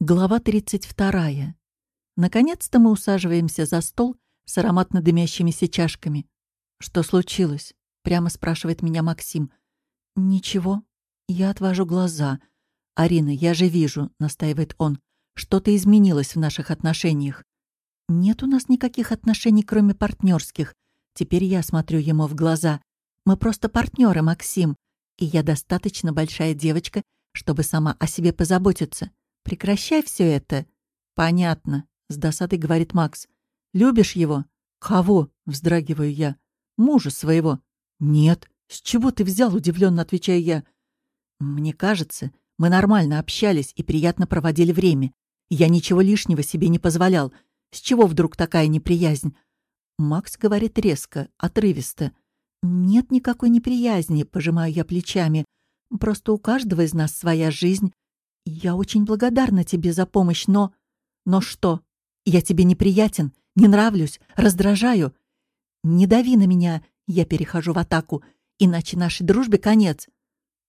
Глава 32. Наконец-то мы усаживаемся за стол с ароматно дымящимися чашками. «Что случилось?» — прямо спрашивает меня Максим. «Ничего». Я отвожу глаза. «Арина, я же вижу», — настаивает он. «Что-то изменилось в наших отношениях». «Нет у нас никаких отношений, кроме партнерских. Теперь я смотрю ему в глаза. Мы просто партнеры, Максим. И я достаточно большая девочка, чтобы сама о себе позаботиться. Прекращай все это. Понятно, с досадой говорит Макс. Любишь его? Кого? Вздрагиваю я. Мужа своего. Нет. С чего ты взял? Удивленно отвечаю я. Мне кажется, мы нормально общались и приятно проводили время. Я ничего лишнего себе не позволял. С чего вдруг такая неприязнь? Макс говорит резко, отрывисто. «Нет никакой неприязни», — пожимаю я плечами. «Просто у каждого из нас своя жизнь, «Я очень благодарна тебе за помощь, но...» «Но что? Я тебе неприятен, не нравлюсь, раздражаю. Не дави на меня, я перехожу в атаку, иначе нашей дружбе конец».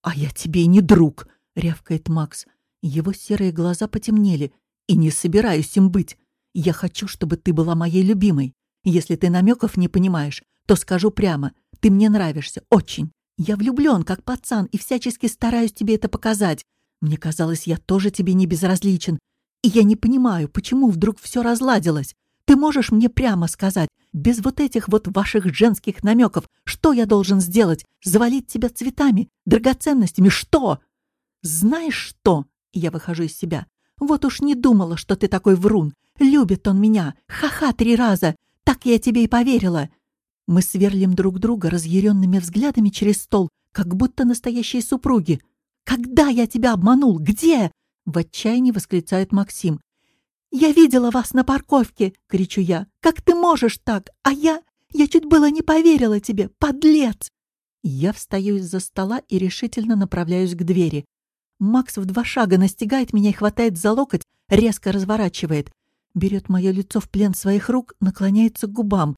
«А я тебе и не друг», — рявкает Макс. Его серые глаза потемнели. «И не собираюсь им быть. Я хочу, чтобы ты была моей любимой. Если ты намеков не понимаешь, то скажу прямо. Ты мне нравишься, очень. Я влюблен, как пацан, и всячески стараюсь тебе это показать. Мне казалось, я тоже тебе не безразличен. И я не понимаю, почему вдруг все разладилось. Ты можешь мне прямо сказать, без вот этих вот ваших женских намеков, что я должен сделать? Завалить тебя цветами, драгоценностями? Что? Знаешь что? Я выхожу из себя. Вот уж не думала, что ты такой врун. Любит он меня. Ха-ха три раза. Так я тебе и поверила. Мы сверлим друг друга разъяренными взглядами через стол, как будто настоящие супруги. Когда я тебя обманул? Где?» В отчаянии восклицает Максим. «Я видела вас на парковке!» — кричу я. «Как ты можешь так? А я... Я чуть было не поверила тебе, подлец!» Я встаю из-за стола и решительно направляюсь к двери. Макс в два шага настигает меня и хватает за локоть, резко разворачивает. Берет мое лицо в плен своих рук, наклоняется к губам.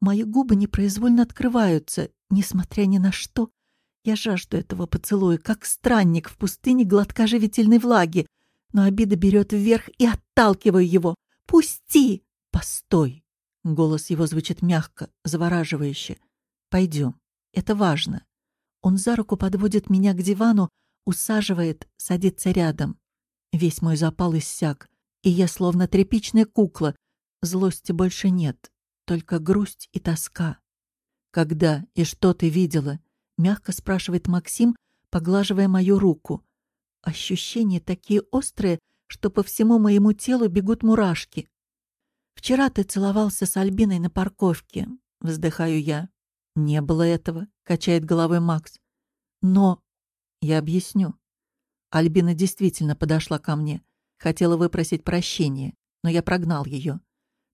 Мои губы непроизвольно открываются. Несмотря ни на что, я жажду этого поцелуя, как странник в пустыне глотка живительной влаги, но обида берет вверх и отталкиваю его. «Пусти!» «Постой!» Голос его звучит мягко, завораживающе. «Пойдем. Это важно». Он за руку подводит меня к дивану, усаживает, садится рядом. Весь мой запал иссяк, и я словно тряпичная кукла. Злости больше нет, только грусть и тоска. «Когда и что ты видела?» — мягко спрашивает Максим, поглаживая мою руку. Ощущения такие острые, что по всему моему телу бегут мурашки. «Вчера ты целовался с Альбиной на парковке», — вздыхаю я. «Не было этого», — качает головой Макс. «Но...» «Я объясню». Альбина действительно подошла ко мне. Хотела выпросить прощения, но я прогнал ее.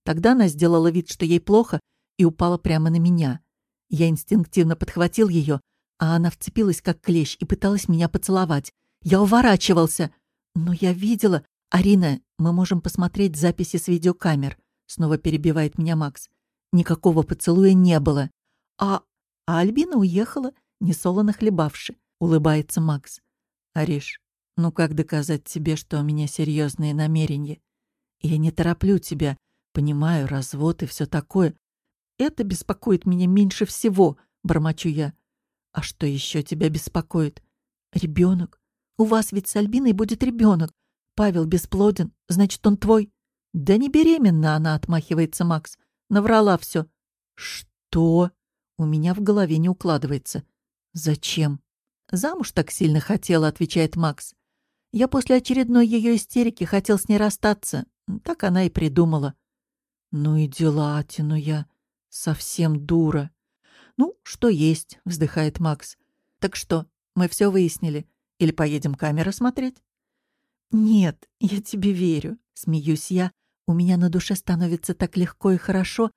Тогда она сделала вид, что ей плохо, и упала прямо на меня. Я инстинктивно подхватил ее, а она вцепилась как клещ и пыталась меня поцеловать. Я уворачивался. Но я видела... «Арина, мы можем посмотреть записи с видеокамер», — снова перебивает меня Макс. Никакого поцелуя не было. А, а Альбина уехала, несолоно хлебавши, улыбается Макс. «Ариш, ну как доказать тебе, что у меня серьезные намерения? Я не тороплю тебя, понимаю, развод и все такое. Это беспокоит меня меньше всего», — бормочу я. А что еще тебя беспокоит? Ребенок. У вас ведь с Альбиной будет ребенок. Павел бесплоден, значит, он твой. Да не беременна она, отмахивается Макс. Наврала все. Что? У меня в голове не укладывается. Зачем? Замуж так сильно хотела, отвечает Макс. Я после очередной ее истерики хотел с ней расстаться. Так она и придумала. Ну и дела, тяну я. Совсем дура. «Ну, что есть», — вздыхает Макс. «Так что, мы все выяснили? Или поедем камеры смотреть?» «Нет, я тебе верю», — смеюсь я. «У меня на душе становится так легко и хорошо.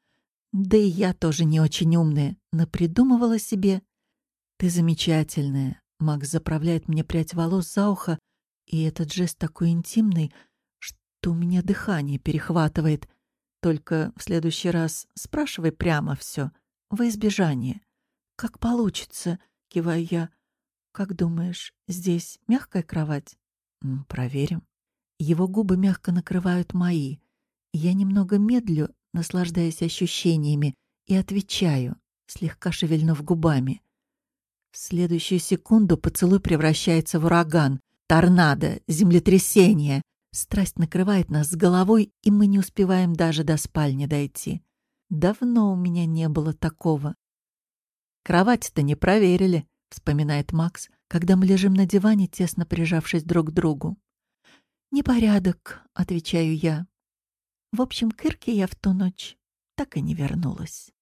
Да и я тоже не очень умная, но придумывала себе». «Ты замечательная», — Макс заправляет мне прядь волос за ухо, и этот жест такой интимный, что у меня дыхание перехватывает. Только в следующий раз спрашивай прямо все во избежание. «Как получится», — киваю я. «Как думаешь, здесь мягкая кровать?» «Проверим». Его губы мягко накрывают мои. Я немного медлю, наслаждаясь ощущениями, и отвечаю, слегка шевельнув губами. В следующую секунду поцелуй превращается в ураган, торнадо, землетрясение. Страсть накрывает нас с головой, и мы не успеваем даже до спальни дойти. Давно у меня не было такого. «Кровать-то не проверили», — вспоминает Макс, когда мы лежим на диване, тесно прижавшись друг к другу. «Непорядок», — отвечаю я. В общем, к Ирке я в ту ночь так и не вернулась.